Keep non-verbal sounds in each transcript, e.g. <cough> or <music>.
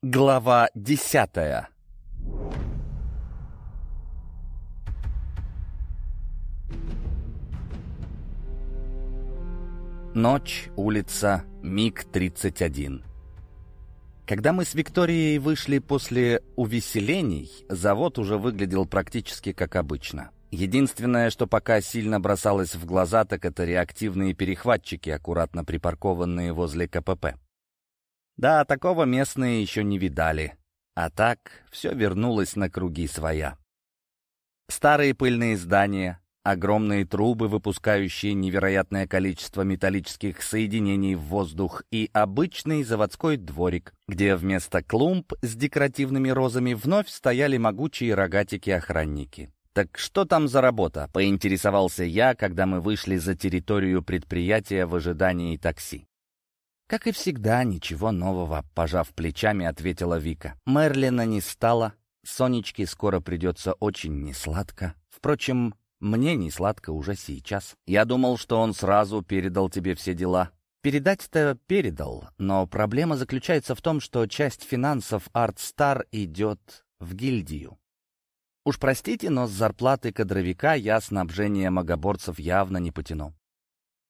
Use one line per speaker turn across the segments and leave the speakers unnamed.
Глава десятая Ночь, улица, МиГ-31. Когда мы с Викторией вышли после увеселений, завод уже выглядел практически как обычно. Единственное, что пока сильно бросалось в глаза, так это реактивные перехватчики, аккуратно припаркованные возле КПП. Да, такого местные еще не видали. А так все вернулось на круги своя. Старые пыльные здания, огромные трубы, выпускающие невероятное количество металлических соединений в воздух, и обычный заводской дворик, где вместо клумб с декоративными розами вновь стояли могучие рогатики-охранники. «Так что там за работа?» — поинтересовался я, когда мы вышли за территорию предприятия в ожидании такси. «Как и всегда, ничего нового», — пожав плечами, ответила Вика. Мерлина не стало, Сонечке скоро придется очень несладко. Впрочем, мне несладко уже сейчас. Я думал, что он сразу передал тебе все дела. Передать-то передал, но проблема заключается в том, что часть финансов ArtStar идет в гильдию. Уж простите, но с зарплаты кадровика я снабжение магоборцев явно не потяну.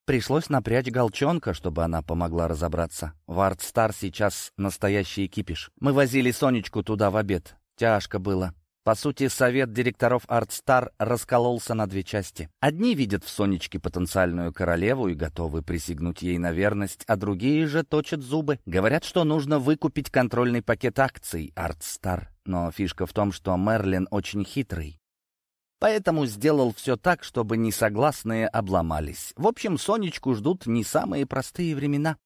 Пришлось напрячь Голчонка, чтобы она помогла разобраться. В Артстар сейчас настоящий кипиш. Мы возили Сонечку туда в обед. Тяжко было. По сути, совет директоров Артстар раскололся на две части. Одни видят в Сонечке потенциальную королеву и готовы присягнуть ей на верность, а другие же точат зубы. Говорят, что нужно выкупить контрольный пакет акций Артстар. Но фишка в том, что Мерлин очень хитрый. Поэтому сделал все так, чтобы несогласные обломались. В общем, Сонечку ждут не самые простые времена.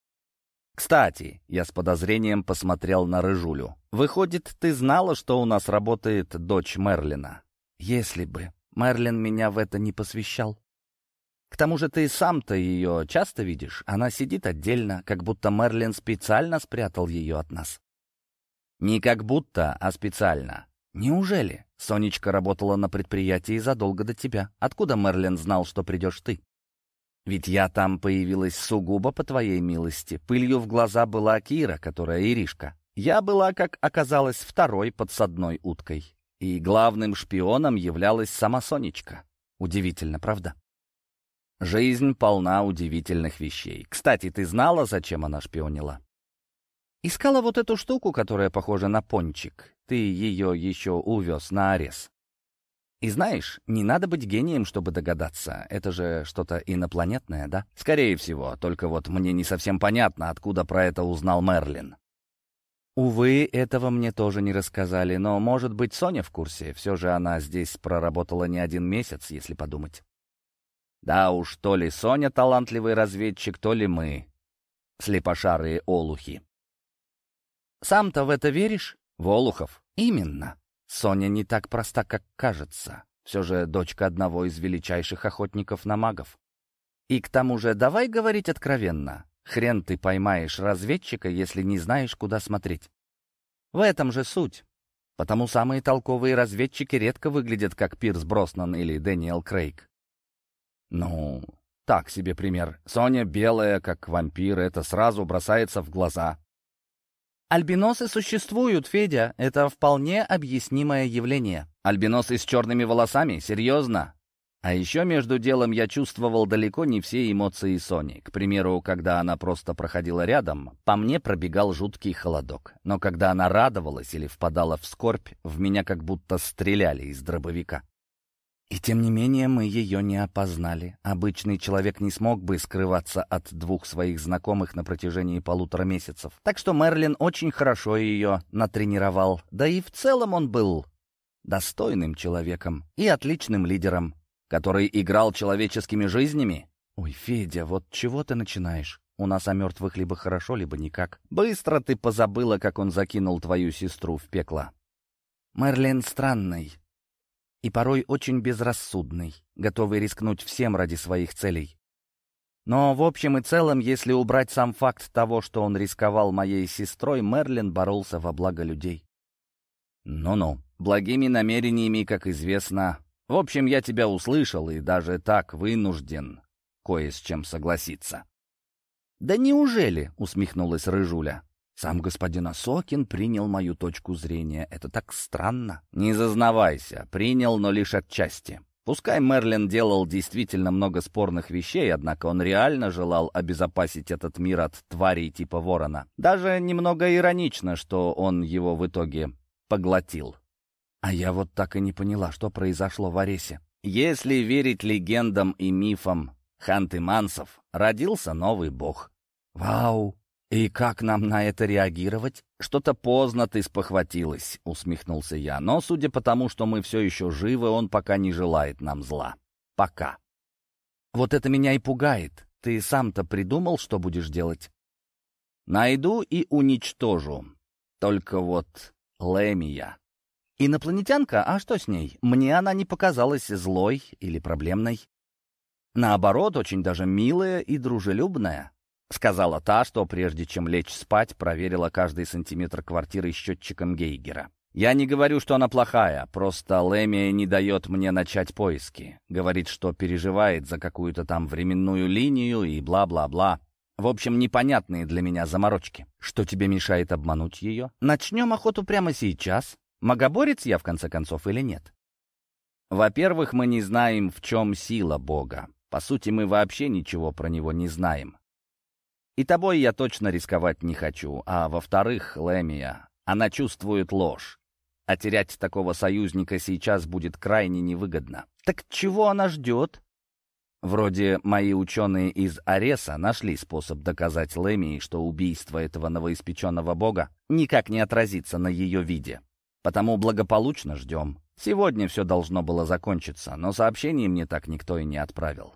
«Кстати», — я с подозрением посмотрел на Рыжулю, «выходит, ты знала, что у нас работает дочь Мерлина?» «Если бы. Мерлин меня в это не посвящал». «К тому же ты сам-то ее часто видишь. Она сидит отдельно, как будто Мерлин специально спрятал ее от нас». Не как будто, а специально. Неужели? Сонечка работала на предприятии задолго до тебя. Откуда Мерлин знал, что придешь ты? Ведь я там появилась сугубо по твоей милости. Пылью в глаза была Кира, которая Иришка. Я была, как оказалось, второй подсадной уткой. И главным шпионом являлась сама Сонечка. Удивительно, правда? Жизнь полна удивительных вещей. Кстати, ты знала, зачем она шпионила? Искала вот эту штуку, которая похожа на пончик. Ты ее еще увез на арес. И знаешь, не надо быть гением, чтобы догадаться. Это же что-то инопланетное, да? Скорее всего, только вот мне не совсем понятно, откуда про это узнал Мерлин. Увы, этого мне тоже не рассказали, но, может быть, Соня в курсе. Все же она здесь проработала не один месяц, если подумать. Да уж, то ли Соня талантливый разведчик, то ли мы, слепошарые олухи. Сам-то в это веришь? Волухов. Именно. Соня не так проста, как кажется. Все же дочка одного из величайших охотников на магов. И к тому же, давай говорить откровенно. Хрен ты поймаешь разведчика, если не знаешь, куда смотреть. В этом же суть. Потому самые толковые разведчики редко выглядят как Пирс Броснан или Дэниел Крейг. Ну, так себе пример. Соня белая, как вампир, это сразу бросается в глаза. Альбиносы существуют, Федя. Это вполне объяснимое явление. Альбиносы с черными волосами? Серьезно? А еще между делом я чувствовал далеко не все эмоции Сони. К примеру, когда она просто проходила рядом, по мне пробегал жуткий холодок. Но когда она радовалась или впадала в скорбь, в меня как будто стреляли из дробовика. И тем не менее мы ее не опознали. Обычный человек не смог бы скрываться от двух своих знакомых на протяжении полутора месяцев. Так что Мерлин очень хорошо ее натренировал. Да и в целом он был достойным человеком и отличным лидером, который играл человеческими жизнями. «Ой, Федя, вот чего ты начинаешь? У нас о мертвых либо хорошо, либо никак. Быстро ты позабыла, как он закинул твою сестру в пекло». Мерлин странный, и порой очень безрассудный, готовый рискнуть всем ради своих целей. Но в общем и целом, если убрать сам факт того, что он рисковал моей сестрой, Мерлин боролся во благо людей. Ну-ну, благими намерениями, как известно. В общем, я тебя услышал и даже так вынужден кое с чем согласиться. «Да неужели?» — усмехнулась Рыжуля. Сам господин Осокин принял мою точку зрения. Это так странно. Не зазнавайся, принял, но лишь отчасти. Пускай Мерлин делал действительно много спорных вещей, однако он реально желал обезопасить этот мир от тварей типа ворона. Даже немного иронично, что он его в итоге поглотил. А я вот так и не поняла, что произошло в Аресе. Если верить легендам и мифам Ханты Мансов, родился новый бог. Вау! «И как нам на это реагировать?» «Что-то поздно ты спохватилась», — усмехнулся я. «Но, судя по тому, что мы все еще живы, он пока не желает нам зла. Пока». «Вот это меня и пугает. Ты сам-то придумал, что будешь делать?» «Найду и уничтожу. Только вот Лемия». «Инопланетянка? А что с ней? Мне она не показалась злой или проблемной. Наоборот, очень даже милая и дружелюбная. Сказала та, что прежде чем лечь спать, проверила каждый сантиметр квартиры счетчиком Гейгера. «Я не говорю, что она плохая, просто Лэмия не дает мне начать поиски. Говорит, что переживает за какую-то там временную линию и бла-бла-бла. В общем, непонятные для меня заморочки. Что тебе мешает обмануть ее? Начнем охоту прямо сейчас. Магоборец я, в конце концов, или нет? Во-первых, мы не знаем, в чем сила Бога. По сути, мы вообще ничего про него не знаем. И тобой я точно рисковать не хочу. А во-вторых, Лемия, она чувствует ложь. А терять такого союзника сейчас будет крайне невыгодно. Так чего она ждет? Вроде мои ученые из Ареса нашли способ доказать Лемии, что убийство этого новоиспеченного бога никак не отразится на ее виде. Потому благополучно ждем. Сегодня все должно было закончиться, но сообщение мне так никто и не отправил.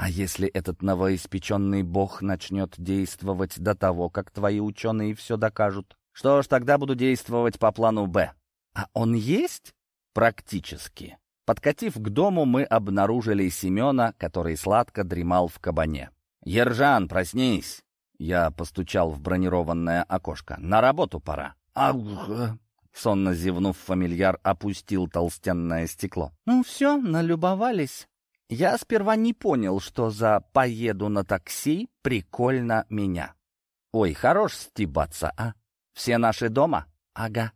А если этот новоиспеченный бог начнет действовать до того, как твои ученые все докажут? Что ж, тогда буду действовать по плану «Б». А он есть? Практически. Подкатив к дому, мы обнаружили Семена, который сладко дремал в кабане. «Ержан, проснись!» Я постучал в бронированное окошко. «На работу пора». «Ага!» Сонно зевнув, фамильяр опустил толстенное стекло. «Ну все, налюбовались». Я сперва не понял, что за «поеду на такси» прикольно меня. Ой, хорош стебаться, а? Все наши дома? Ага.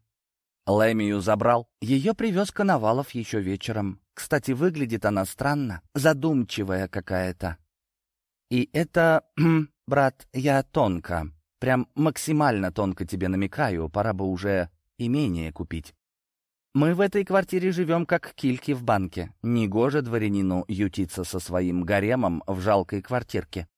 Лэмию забрал. Ее привез Коновалов еще вечером. Кстати, выглядит она странно, задумчивая какая-то. И это, <clears throat> брат, я тонко, прям максимально тонко тебе намекаю, пора бы уже имение купить. Мы в этой квартире живем как кильки в банке. Негоже дворянину ютиться со своим гаремом в жалкой квартирке.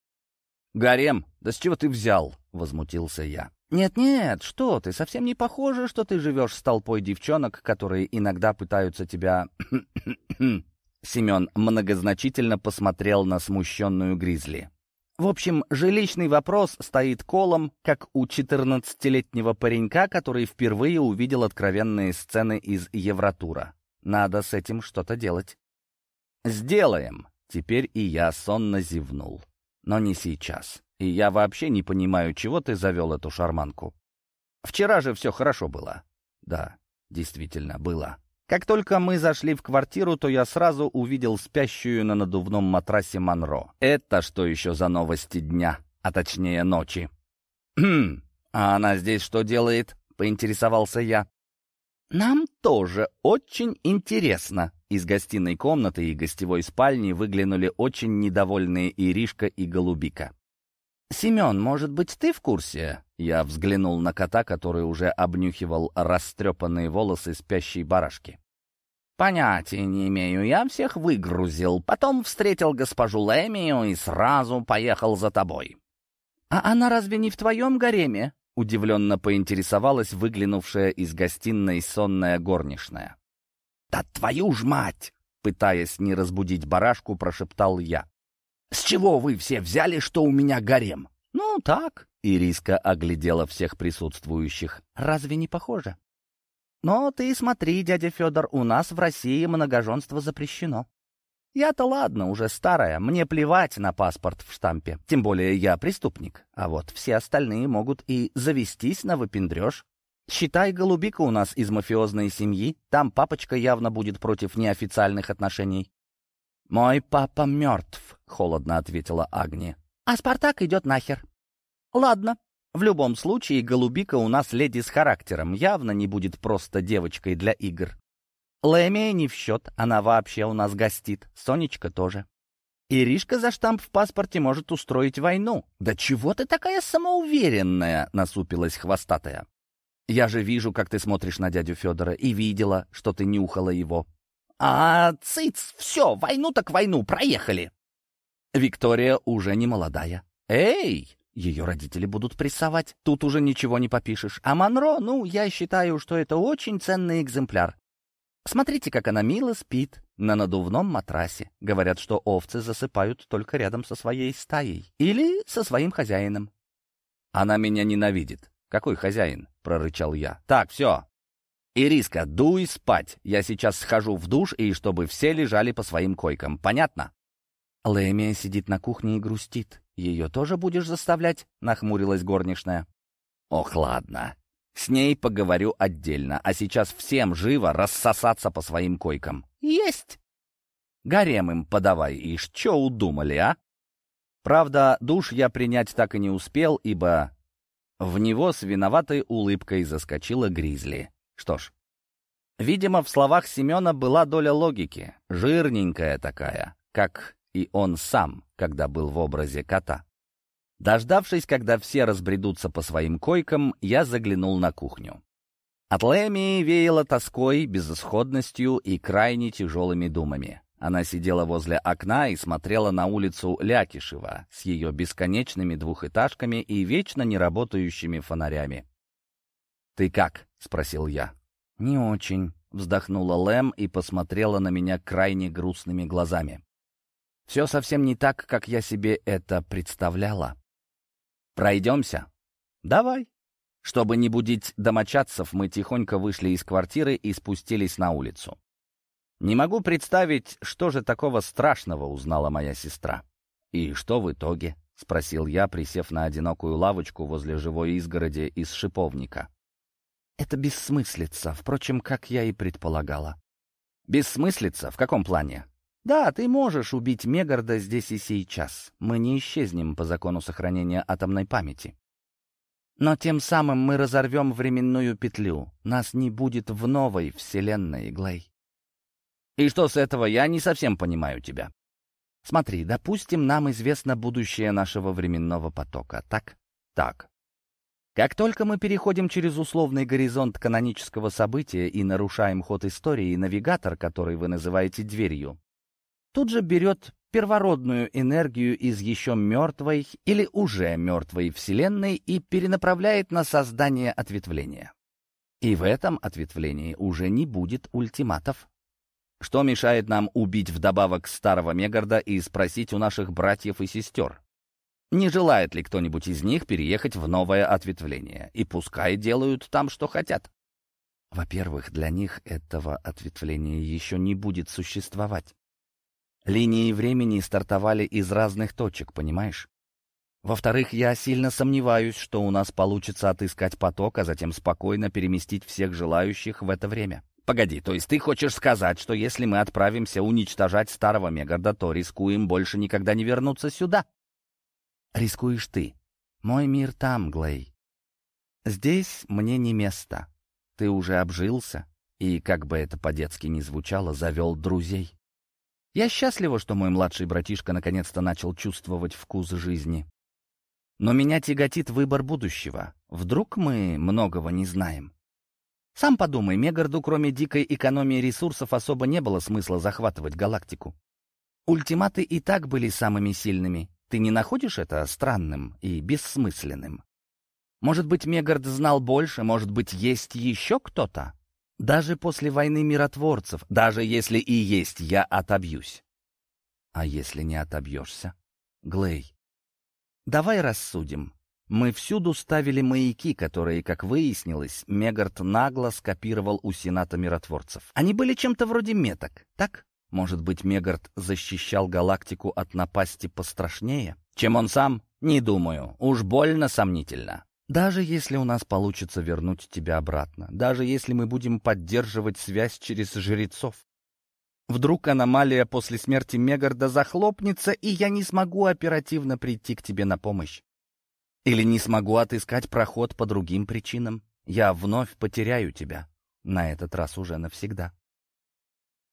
«Гарем? Да с чего ты взял?» — возмутился я. «Нет-нет, что ты, совсем не похоже, что ты живешь с толпой девчонок, которые иногда пытаются тебя...» <clears throat> Семен многозначительно посмотрел на смущенную Гризли. В общем, жилищный вопрос стоит колом, как у 14-летнего паренька, который впервые увидел откровенные сцены из Евротура. Надо с этим что-то делать. «Сделаем!» Теперь и я сонно зевнул. Но не сейчас. И я вообще не понимаю, чего ты завел эту шарманку. Вчера же все хорошо было. Да, действительно, было. Как только мы зашли в квартиру, то я сразу увидел спящую на надувном матрасе Монро. Это что еще за новости дня, а точнее ночи? «Хм, а она здесь что делает?» — поинтересовался я. «Нам тоже очень интересно». Из гостиной комнаты и гостевой спальни выглянули очень недовольные Иришка и Голубика. «Семен, может быть, ты в курсе?» Я взглянул на кота, который уже обнюхивал растрепанные волосы спящей барашки. «Понятия не имею, я всех выгрузил, потом встретил госпожу Лэмию и сразу поехал за тобой». «А она разве не в твоем гареме?» — удивленно поинтересовалась выглянувшая из гостиной сонная горничная. «Да твою ж мать!» — пытаясь не разбудить барашку, прошептал я. «С чего вы все взяли, что у меня гарем?» «Ну, так», — Ириска оглядела всех присутствующих. «Разве не похоже?» «Но ты смотри, дядя Федор, у нас в России многоженство запрещено. Я-то ладно, уже старая, мне плевать на паспорт в штампе, тем более я преступник, а вот все остальные могут и завестись на выпендреж. Считай, голубика у нас из мафиозной семьи, там папочка явно будет против неофициальных отношений. «Мой папа мертв», — холодно ответила Агния. «А Спартак идет нахер». «Ладно, В любом случае, голубика у нас леди с характером, явно не будет просто девочкой для игр. Лэмия не в счет, она вообще у нас гостит, Сонечка тоже. Иришка за штамп в паспорте может устроить войну. «Да чего ты такая самоуверенная?» — насупилась хвостатая. «Я же вижу, как ты смотришь на дядю Федора, и видела, что ты нюхала его». «А, цыц, все, войну так войну, проехали!» Виктория уже не молодая. «Эй!» Ее родители будут прессовать. Тут уже ничего не попишешь. А Монро, ну, я считаю, что это очень ценный экземпляр. Смотрите, как она мило спит на надувном матрасе. Говорят, что овцы засыпают только рядом со своей стаей или со своим хозяином. Она меня ненавидит. Какой хозяин? прорычал я. Так, все. Ириска, дуй спать. Я сейчас схожу в душ и чтобы все лежали по своим койкам. Понятно? Лэмия сидит на кухне и грустит. Ее тоже будешь заставлять? Нахмурилась горничная. Ох, ладно. С ней поговорю отдельно, а сейчас всем живо рассосаться по своим койкам. Есть! Гарем им подавай, и что удумали, а? Правда, душ я принять так и не успел, ибо в него с виноватой улыбкой заскочила Гризли. Что ж, видимо, в словах Семена была доля логики, жирненькая такая, как и он сам, когда был в образе кота. Дождавшись, когда все разбредутся по своим койкам, я заглянул на кухню. От Лэмии веяло тоской, безысходностью и крайне тяжелыми думами. Она сидела возле окна и смотрела на улицу Лякишева с ее бесконечными двухэтажками и вечно неработающими фонарями. «Ты как?» — спросил я. «Не очень», — вздохнула Лэм и посмотрела на меня крайне грустными глазами. «Все совсем не так, как я себе это представляла». Пройдемся? Давай. Чтобы не будить домочадцев, мы тихонько вышли из квартиры и спустились на улицу. Не могу представить, что же такого страшного узнала моя сестра. И что в итоге? — спросил я, присев на одинокую лавочку возле живой изгороди из шиповника. «Это бессмыслица, впрочем, как я и предполагала». «Бессмыслица? В каком плане?» Да, ты можешь убить Мегарда здесь и сейчас. Мы не исчезнем по закону сохранения атомной памяти. Но тем самым мы разорвем временную петлю. Нас не будет в новой вселенной, Глей. И что с этого? Я не совсем понимаю тебя. Смотри, допустим, нам известно будущее нашего временного потока, так? Так. Как только мы переходим через условный горизонт канонического события и нарушаем ход истории, навигатор, который вы называете дверью, тут же берет первородную энергию из еще мертвой или уже мертвой Вселенной и перенаправляет на создание ответвления. И в этом ответвлении уже не будет ультиматов. Что мешает нам убить вдобавок старого Мегарда и спросить у наших братьев и сестер, не желает ли кто-нибудь из них переехать в новое ответвление, и пускай делают там, что хотят. Во-первых, для них этого ответвления еще не будет существовать. Линии времени стартовали из разных точек, понимаешь? Во-вторых, я сильно сомневаюсь, что у нас получится отыскать поток, а затем спокойно переместить всех желающих в это время. Погоди, то есть ты хочешь сказать, что если мы отправимся уничтожать старого Мегарда, то рискуем больше никогда не вернуться сюда? Рискуешь ты. Мой мир там, Глей. Здесь мне не место. Ты уже обжился и, как бы это по-детски ни звучало, завел друзей. Я счастлива, что мой младший братишка наконец-то начал чувствовать вкус жизни. Но меня тяготит выбор будущего. Вдруг мы многого не знаем. Сам подумай, Мегарду, кроме дикой экономии ресурсов, особо не было смысла захватывать галактику. Ультиматы и так были самыми сильными. Ты не находишь это странным и бессмысленным? Может быть, Мегард знал больше, может быть, есть еще кто-то? Даже после войны миротворцев, даже если и есть, я отобьюсь. А если не отобьешься? Глей, давай рассудим. Мы всюду ставили маяки, которые, как выяснилось, Мегарт нагло скопировал у Сената миротворцев. Они были чем-то вроде меток, так? Может быть, Мегарт защищал галактику от напасти пострашнее? Чем он сам? Не думаю. Уж больно сомнительно. Даже если у нас получится вернуть тебя обратно, даже если мы будем поддерживать связь через жрецов. Вдруг аномалия после смерти Мегарда захлопнется, и я не смогу оперативно прийти к тебе на помощь. Или не смогу отыскать проход по другим причинам. Я вновь потеряю тебя. На этот раз уже навсегда.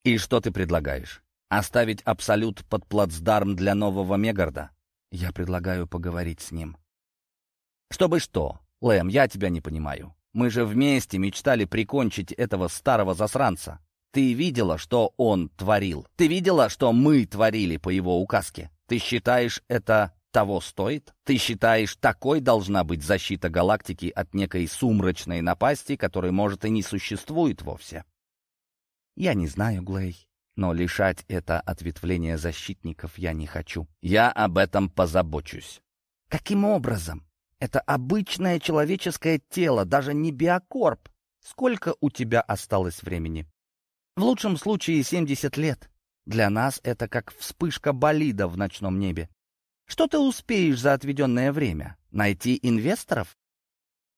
И что ты предлагаешь? Оставить Абсолют под плацдарм для нового Мегарда? Я предлагаю поговорить с ним. Чтобы что? Лэм, я тебя не понимаю. Мы же вместе мечтали прикончить этого старого засранца. Ты видела, что он творил? Ты видела, что мы творили по его указке? Ты считаешь, это того стоит? Ты считаешь, такой должна быть защита галактики от некой сумрачной напасти, которой, может, и не существует вовсе? Я не знаю, Глей, но лишать это ответвление защитников я не хочу. Я об этом позабочусь. Каким образом? Это обычное человеческое тело, даже не биокорп. Сколько у тебя осталось времени? В лучшем случае 70 лет. Для нас это как вспышка болида в ночном небе. Что ты успеешь за отведенное время? Найти инвесторов?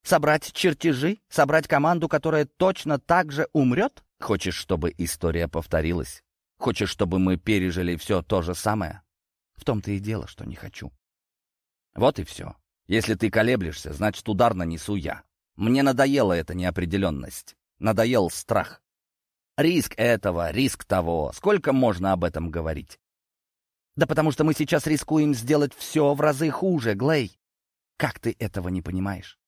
Собрать чертежи? Собрать команду, которая точно так же умрет? Хочешь, чтобы история повторилась? Хочешь, чтобы мы пережили все то же самое? В том-то и дело, что не хочу. Вот и все. Если ты колеблешься, значит, удар нанесу я. Мне надоела эта неопределенность. Надоел страх. Риск этого, риск того. Сколько можно об этом говорить? Да потому что мы сейчас рискуем сделать все в разы хуже, Глей. Как ты этого не понимаешь?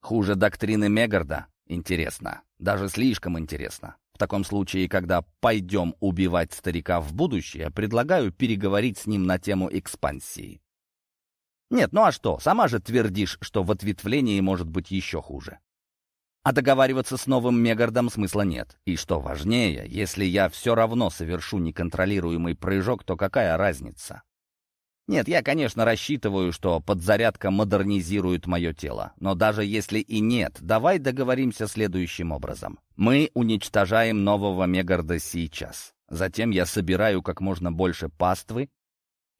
Хуже доктрины Мегарда? Интересно. Даже слишком интересно. В таком случае, когда пойдем убивать старика в будущее, предлагаю переговорить с ним на тему экспансии. Нет, ну а что? Сама же твердишь, что в ответвлении может быть еще хуже. А договариваться с новым Мегардом смысла нет. И что важнее, если я все равно совершу неконтролируемый прыжок, то какая разница? Нет, я, конечно, рассчитываю, что подзарядка модернизирует мое тело. Но даже если и нет, давай договоримся следующим образом. Мы уничтожаем нового Мегарда сейчас. Затем я собираю как можно больше паствы,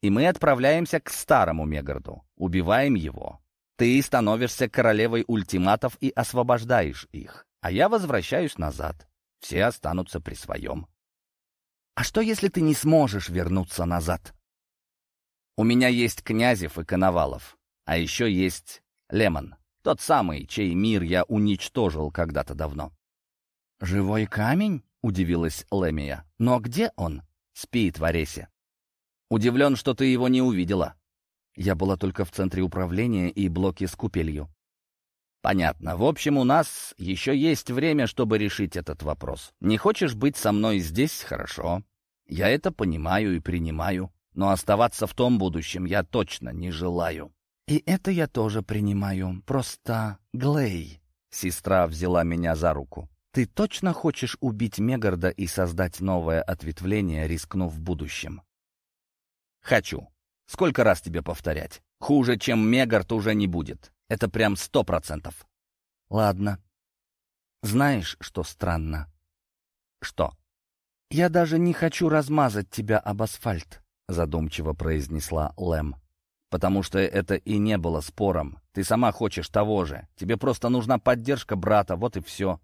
и мы отправляемся к старому Мегарду. Убиваем его. Ты становишься королевой ультиматов и освобождаешь их, а я возвращаюсь назад. Все останутся при своем. А что, если ты не сможешь вернуться назад? У меня есть Князев и Коновалов, а еще есть Лемон, тот самый, чей мир я уничтожил когда-то давно. «Живой камень?» — удивилась Лемия. «Но где он?» «Спит в Аресе». «Удивлен, что ты его не увидела», я была только в центре управления и блоке с купелью. Понятно. В общем, у нас еще есть время, чтобы решить этот вопрос. Не хочешь быть со мной здесь? Хорошо. Я это понимаю и принимаю. Но оставаться в том будущем я точно не желаю. И это я тоже принимаю. Просто, Глей, сестра взяла меня за руку. Ты точно хочешь убить Мегарда и создать новое ответвление, рискнув будущим? Хочу. Сколько раз тебе повторять? Хуже, чем Мегарт, уже не будет. Это прям сто процентов. Ладно. Знаешь, что странно? Что? Я даже не хочу размазать тебя об асфальт, задумчиво произнесла Лэм. Потому что это и не было спором. Ты сама хочешь того же. Тебе просто нужна поддержка брата, вот и все.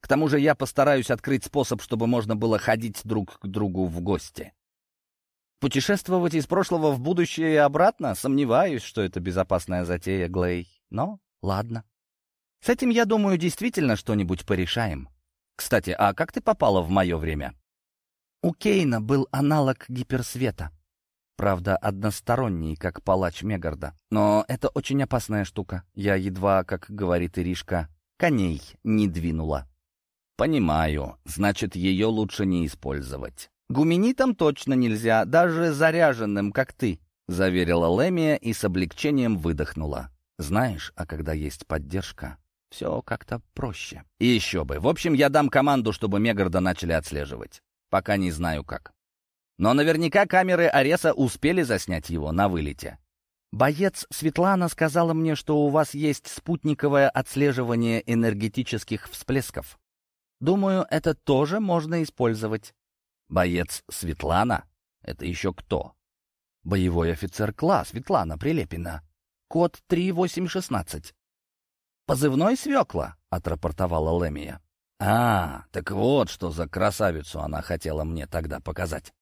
К тому же я постараюсь открыть способ, чтобы можно было ходить друг к другу в гости. Путешествовать из прошлого в будущее и обратно? Сомневаюсь, что это безопасная затея, Глей. Но ладно. С этим, я думаю, действительно что-нибудь порешаем. Кстати, а как ты попала в мое время? У Кейна был аналог гиперсвета. Правда, односторонний, как палач Мегарда. Но это очень опасная штука. Я едва, как говорит Иришка, коней не двинула. Понимаю. Значит, ее лучше не использовать. «Гуменитам точно нельзя, даже заряженным, как ты», — заверила Лемия и с облегчением выдохнула. «Знаешь, а когда есть поддержка, все как-то проще». «И еще бы. В общем, я дам команду, чтобы Мегарда начали отслеживать. Пока не знаю как. Но наверняка камеры Ареса успели заснять его на вылете». «Боец Светлана сказала мне, что у вас есть спутниковое отслеживание энергетических всплесков. Думаю, это тоже можно использовать». Боец Светлана? Это еще кто? Боевой офицер класс Светлана Прилепина. Код 3816. «Позывной свекла», — отрапортовала Лемия. «А, так вот, что за красавицу она хотела мне тогда показать».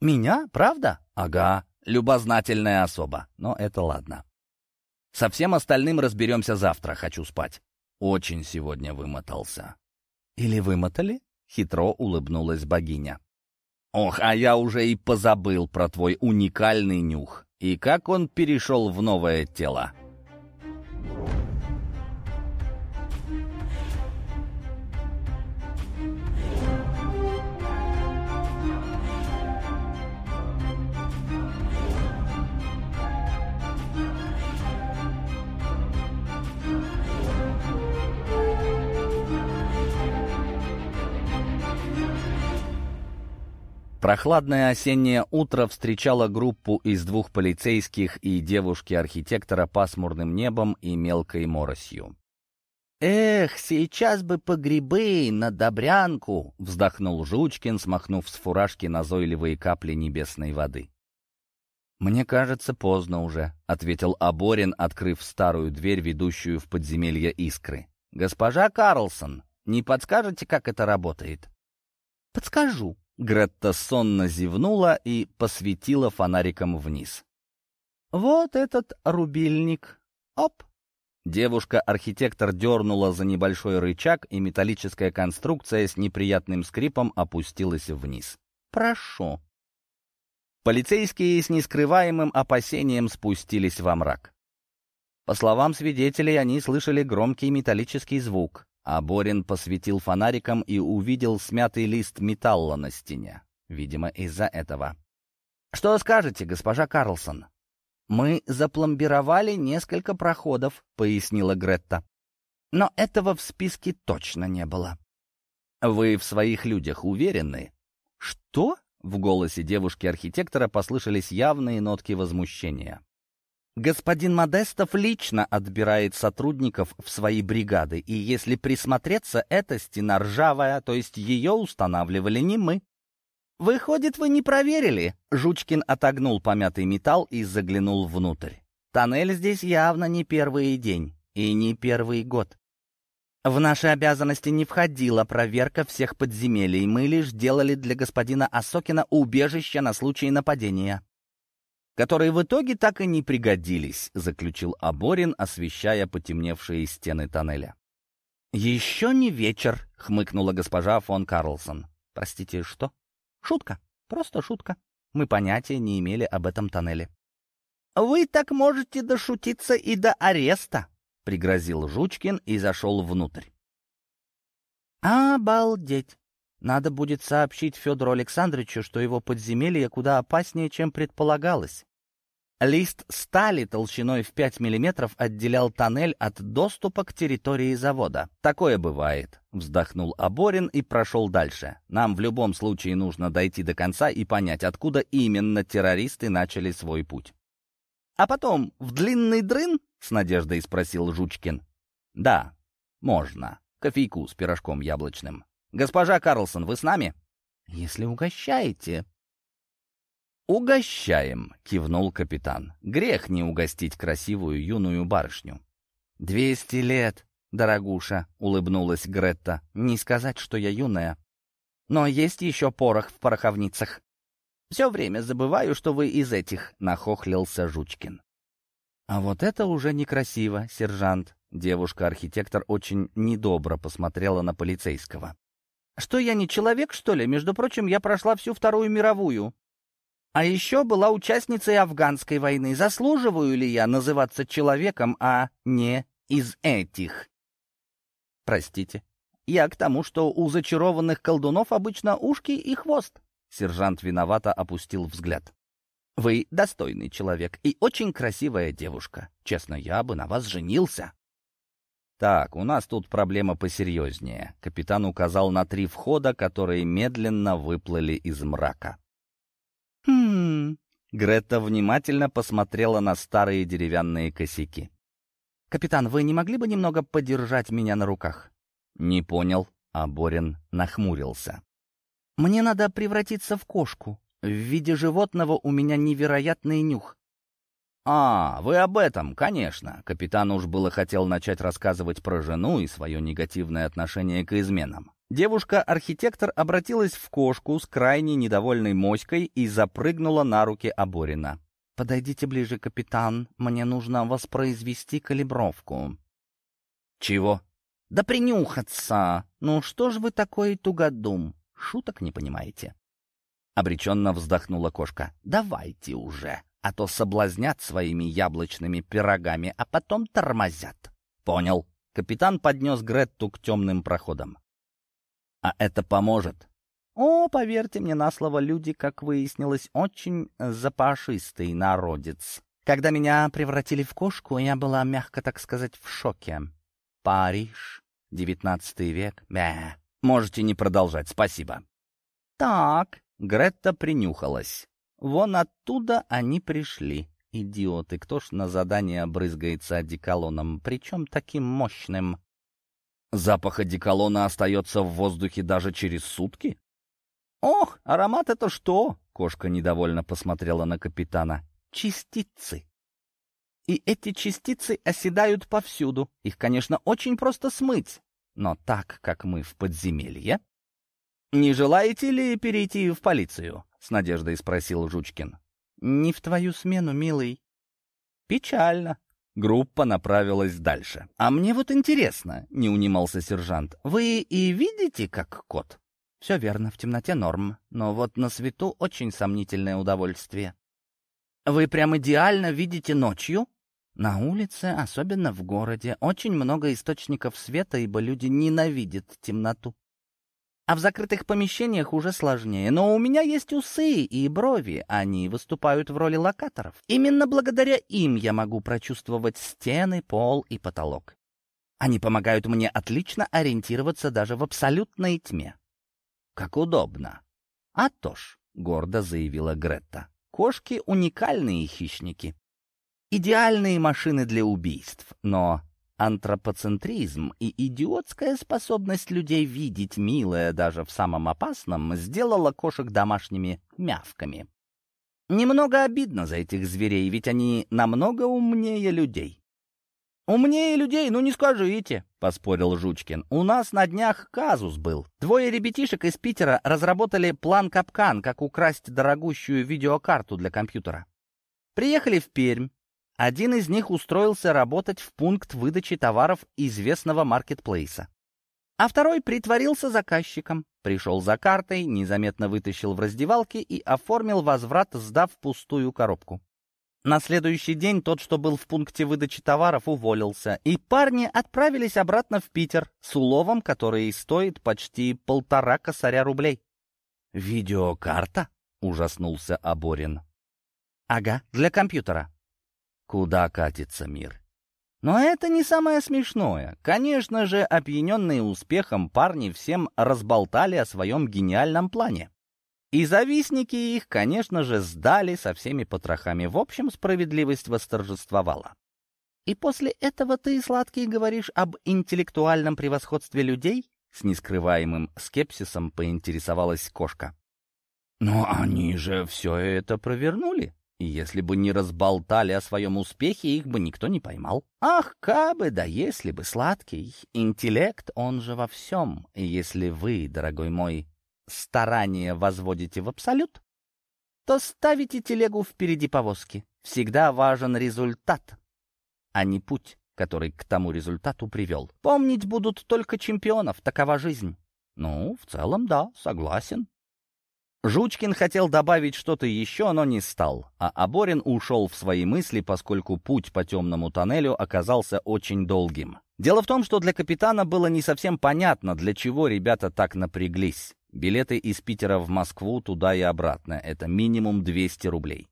«Меня? Правда?» «Ага, любознательная особа. Но это ладно». Со всем остальным разберемся завтра, хочу спать. Очень сегодня вымотался». «Или вымотали?» — хитро улыбнулась богиня. «Ох, а я уже и позабыл про твой уникальный нюх и как он перешел в новое тело». Прохладное осеннее утро встречало группу из двух полицейских и девушки-архитектора пасмурным небом и мелкой моросью. «Эх, сейчас бы по грибы на добрянку!» — вздохнул Жучкин, смахнув с фуражки назойливые капли небесной воды. «Мне кажется, поздно уже», — ответил Аборин, открыв старую дверь, ведущую в подземелье Искры. «Госпожа Карлсон, не подскажете, как это работает?» «Подскажу», Гретта сонно зевнула и посветила фонариком вниз. «Вот этот рубильник. Оп!» Девушка-архитектор дернула за небольшой рычаг, и металлическая конструкция с неприятным скрипом опустилась вниз. «Прошу». Полицейские с нескрываемым опасением спустились во мрак. По словам свидетелей, они слышали громкий металлический звук а Борин посветил фонариком и увидел смятый лист металла на стене. Видимо, из-за этого. «Что скажете, госпожа Карлсон?» «Мы запломбировали несколько проходов», — пояснила Гретта. «Но этого в списке точно не было». «Вы в своих людях уверены?» «Что?» — в голосе девушки-архитектора послышались явные нотки возмущения. Господин Модестов лично отбирает сотрудников в свои бригады, и если присмотреться, эта стена ржавая, то есть ее устанавливали не мы. «Выходит, вы не проверили?» Жучкин отогнул помятый металл и заглянул внутрь. «Тоннель здесь явно не первый день и не первый год. В наши обязанности не входила проверка всех подземелий, мы лишь делали для господина Осокина убежище на случай нападения» которые в итоге так и не пригодились, заключил Аборин, освещая потемневшие стены тоннеля. «Еще не вечер», — хмыкнула госпожа фон Карлсон. «Простите, что?» «Шутка. Просто шутка. Мы понятия не имели об этом тоннеле». «Вы так можете дошутиться и до ареста», — пригрозил Жучкин и зашел внутрь. «Обалдеть! Надо будет сообщить Федору Александровичу, что его подземелье куда опаснее, чем предполагалось. Лист стали толщиной в 5 мм отделял тоннель от доступа к территории завода. «Такое бывает», — вздохнул Аборин и прошел дальше. «Нам в любом случае нужно дойти до конца и понять, откуда именно террористы начали свой путь». «А потом в длинный дрын?» — с надеждой спросил Жучкин. «Да, можно. Кофейку с пирожком яблочным. Госпожа Карлсон, вы с нами?» «Если угощаете», «Угощаем», — кивнул капитан. «Грех не угостить красивую юную барышню». «Двести лет, дорогуша», — улыбнулась Гретта. «Не сказать, что я юная. Но есть еще порох в пороховницах». «Все время забываю, что вы из этих», — нахохлился Жучкин. «А вот это уже некрасиво, сержант», — девушка-архитектор очень недобро посмотрела на полицейского. «Что, я не человек, что ли? Между прочим, я прошла всю Вторую мировую. А еще была участницей афганской войны. Заслуживаю ли я называться человеком, а не из этих? Простите. Я к тому, что у зачарованных колдунов обычно ушки и хвост. Сержант виновато опустил взгляд. Вы достойный человек и очень красивая девушка. Честно, я бы на вас женился. Так, у нас тут проблема посерьезнее. Капитан указал на три входа, которые медленно выплыли из мрака. «Хм...» Грета внимательно посмотрела на старые деревянные косяки. «Капитан, вы не могли бы немного подержать меня на руках?» «Не понял», а Борин нахмурился. «Мне надо превратиться в кошку. В виде животного у меня невероятный нюх. «А, вы об этом, конечно». Капитан уж было хотел начать рассказывать про жену и свое негативное отношение к изменам. Девушка-архитектор обратилась в кошку с крайне недовольной моськой и запрыгнула на руки Аборина. подойдите ближе, капитан. Мне нужно воспроизвести калибровку». «Чего?» «Да принюхаться! Ну что ж вы такой тугодум? Шуток не понимаете?» Обреченно вздохнула кошка. «Давайте уже, а то соблазнят своими яблочными пирогами, а потом тормозят». «Понял». Капитан поднес Гретту к темным проходам. «А это поможет?» «О, поверьте мне на слово, люди, как выяснилось, очень запашистый народец. Когда меня превратили в кошку, я была, мягко так сказать, в шоке. Париж, девятнадцатый век, мя. Можете не продолжать, спасибо». «Так», — Гретта принюхалась. «Вон оттуда они пришли. Идиоты, кто ж на задание брызгается одеколоном, причем таким мощным?»
«Запах одеколона остается в воздухе даже через сутки?»
«Ох, аромат это что?» — кошка недовольно посмотрела на капитана. «Частицы. И эти частицы оседают повсюду. Их, конечно, очень просто смыть. Но так, как мы в подземелье...» «Не желаете ли перейти в полицию?» — с надеждой спросил Жучкин. «Не в твою смену, милый». «Печально». Группа направилась дальше. «А мне вот интересно», — не унимался сержант, — «вы и видите, как кот?» Все верно, в темноте норм, но вот на свету очень сомнительное удовольствие. Вы прям идеально видите ночью? На улице, особенно в городе, очень много источников света, ибо люди ненавидят темноту. А в закрытых помещениях уже сложнее. Но у меня есть усы и брови, они выступают в роли локаторов. Именно благодаря им я могу прочувствовать стены, пол и потолок. Они помогают мне отлично ориентироваться даже в абсолютной тьме. Как удобно. А то ж, гордо заявила Гретта. Кошки — уникальные хищники. Идеальные машины для убийств, но антропоцентризм и идиотская способность людей видеть милое даже в самом опасном сделала кошек домашними мявками. Немного обидно за этих зверей, ведь они намного умнее людей. «Умнее людей, ну не скажите», — поспорил Жучкин. «У нас на днях казус был. Двое ребятишек из Питера разработали план-капкан, как украсть дорогущую видеокарту для компьютера. Приехали в Пермь. Один из них устроился работать в пункт выдачи товаров известного маркетплейса. А второй притворился заказчиком. Пришел за картой, незаметно вытащил в раздевалке и оформил возврат, сдав пустую коробку. На следующий день тот, что был в пункте выдачи товаров, уволился, и парни отправились обратно в Питер с уловом, который стоит почти полтора косаря рублей.
«Видеокарта?» — ужаснулся Аборин.
«Ага, для компьютера».
«Куда катится мир?»
Но это не самое смешное. Конечно же, опьяненные успехом парни всем разболтали о своем гениальном плане. И завистники их, конечно же, сдали со всеми потрохами. В общем, справедливость восторжествовала. И после этого ты, сладкий, говоришь об интеллектуальном превосходстве людей? С нескрываемым скепсисом поинтересовалась кошка.
Но они же все это провернули. И если бы не разболтали о своем успехе, их бы никто не поймал.
Ах, кабы, да если бы сладкий. Интеллект, он же во всем. И если вы, дорогой мой, старание возводите в абсолют, то ставите телегу впереди повозки. Всегда важен результат, а не путь, который к тому результату привел. Помнить будут только чемпионов, такова жизнь. Ну, в целом, да, согласен. Жучкин хотел добавить что-то еще, но не стал, а Аборин ушел в свои мысли, поскольку путь по темному тоннелю оказался очень долгим. Дело в том, что для капитана было не совсем понятно, для чего ребята так напряглись. Билеты из Питера в Москву туда и обратно — это минимум 200 рублей.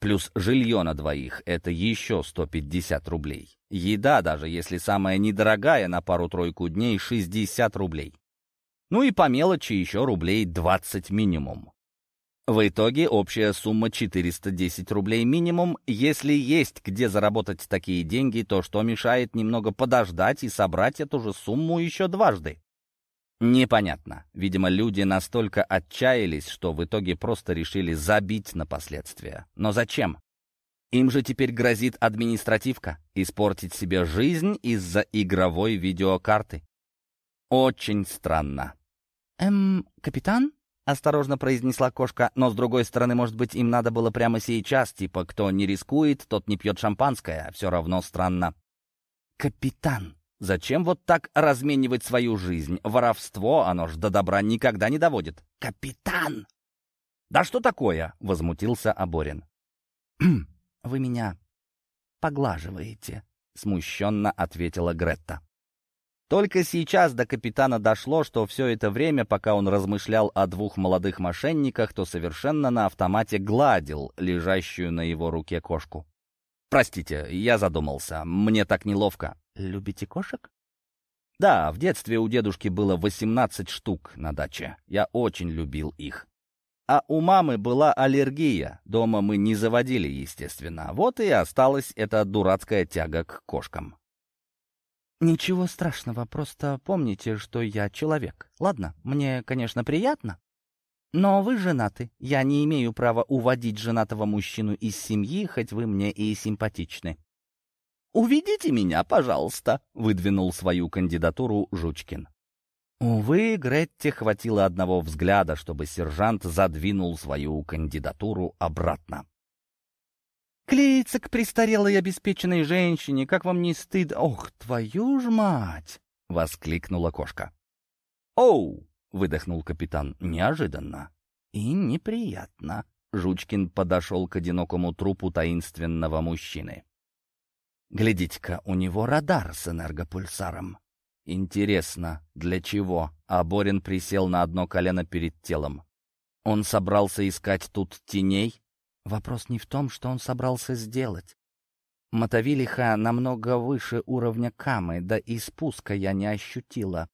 Плюс жилье на двоих — это еще 150 рублей. Еда, даже если самая недорогая, на пару-тройку дней — 60 рублей. Ну и по мелочи еще рублей 20 минимум. В итоге общая сумма 410 рублей минимум. Если есть где заработать такие деньги, то что мешает немного подождать и собрать эту же сумму еще дважды? Непонятно. Видимо, люди настолько отчаялись, что в итоге просто решили забить на последствия. Но зачем? Им же теперь грозит административка. Испортить себе жизнь из-за игровой видеокарты. Очень странно. «Эм, капитан?»
осторожно произнесла кошка, но с другой стороны, может быть, им надо было прямо сейчас, типа, кто не рискует, тот не пьет шампанское, а все равно странно. «Капитан, зачем вот так разменивать свою жизнь? Воровство, оно ж до добра никогда не доводит». «Капитан!» «Да что такое?» — возмутился Аборин. <clears throat> «Вы меня поглаживаете», — смущенно ответила Гретта. Только сейчас до капитана дошло, что все это время, пока он размышлял о двух молодых мошенниках, то совершенно на автомате гладил лежащую на его руке кошку. «Простите, я задумался. Мне так неловко». «Любите кошек?» «Да, в детстве у дедушки было 18 штук на даче. Я очень любил их. А у мамы была аллергия. Дома мы не заводили, естественно. Вот и осталась эта дурацкая тяга к кошкам. «Ничего страшного, просто помните, что я человек. Ладно, мне, конечно, приятно, но вы женаты. Я не имею права уводить женатого мужчину из семьи, хоть вы мне и симпатичны». «Уведите меня, пожалуйста», — выдвинул свою кандидатуру Жучкин. Увы, Гретте хватило одного взгляда, чтобы сержант задвинул свою кандидатуру обратно. Клеится к престарелой обеспеченной женщине, как вам не стыд? Ох, твою ж мать!» — воскликнула кошка. «Оу!» — выдохнул капитан неожиданно. «И неприятно». Жучкин подошел к одинокому трупу таинственного мужчины. «Глядите-ка, у него радар с энергопульсаром. Интересно, для чего?» А Борин присел на одно колено перед телом. Он собрался искать тут теней, Вопрос не в том, что он собрался сделать. Мотовилиха намного выше уровня камы, да и спуска я не ощутила.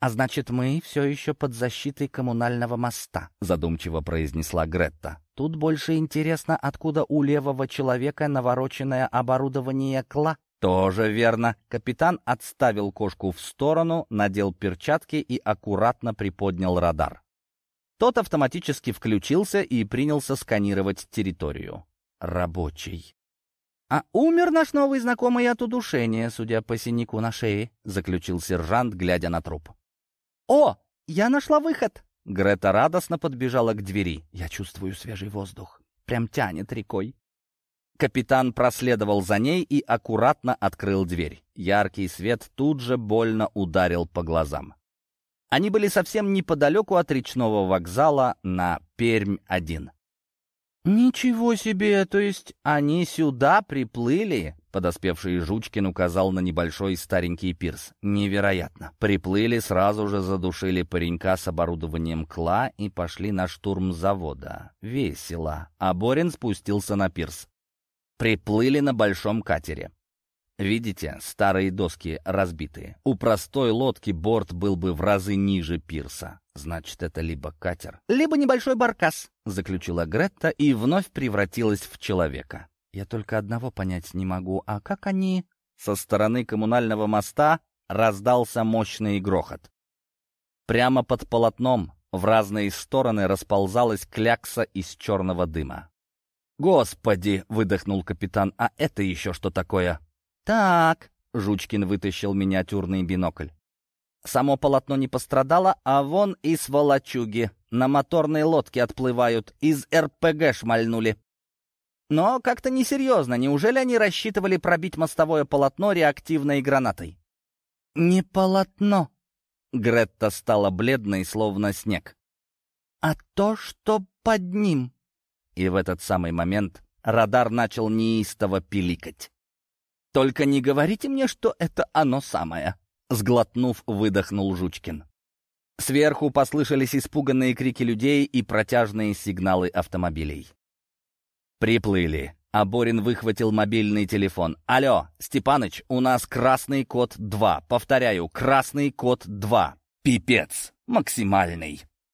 «А значит, мы все еще под защитой коммунального моста», — задумчиво произнесла Гретта. «Тут больше интересно, откуда у левого человека навороченное оборудование кла». «Тоже верно». Капитан отставил кошку в сторону, надел перчатки и аккуратно приподнял радар. Тот автоматически включился и принялся сканировать территорию. Рабочий. «А умер наш новый знакомый от удушения, судя по синяку на шее», — заключил сержант, глядя на труп. «О, я нашла выход!» Грета радостно подбежала к двери. «Я чувствую свежий воздух. Прям тянет рекой». Капитан проследовал за ней и аккуратно открыл дверь. Яркий свет тут же больно ударил по глазам. Они были совсем неподалеку от речного вокзала на Пермь-1. «Ничего себе! То есть они сюда приплыли?» Подоспевший Жучкин указал на небольшой старенький пирс. «Невероятно! Приплыли, сразу же задушили паренька с оборудованием кла и пошли на штурм завода. Весело!» А Борин спустился на пирс. Приплыли на большом катере. Видите, старые доски разбитые. У простой лодки борт был бы в разы ниже пирса. Значит, это либо катер, либо небольшой баркас, заключила Гретта и вновь превратилась в человека. Я только одного понять не могу, а как они... Со стороны коммунального моста раздался мощный грохот. Прямо под полотном в разные стороны расползалась клякса из черного дыма. «Господи!» — выдохнул капитан. «А это еще что такое?» «Так», — Жучкин вытащил миниатюрный бинокль. «Само полотно не пострадало, а вон и сволочуги. На моторной лодке отплывают, из РПГ шмальнули». Но как-то несерьезно. Неужели они рассчитывали пробить мостовое полотно реактивной гранатой? «Не полотно», — Гретта стала бледной, словно снег. «А то, что под ним». И в этот самый момент радар начал неистово пиликать. «Только не говорите мне, что это оно самое!» Сглотнув, выдохнул Жучкин. Сверху послышались испуганные крики людей и протяжные сигналы автомобилей. «Приплыли!» А Борин выхватил мобильный телефон. «Алло, Степаныч, у нас красный код 2. Повторяю, красный код 2. Пипец! Максимальный!»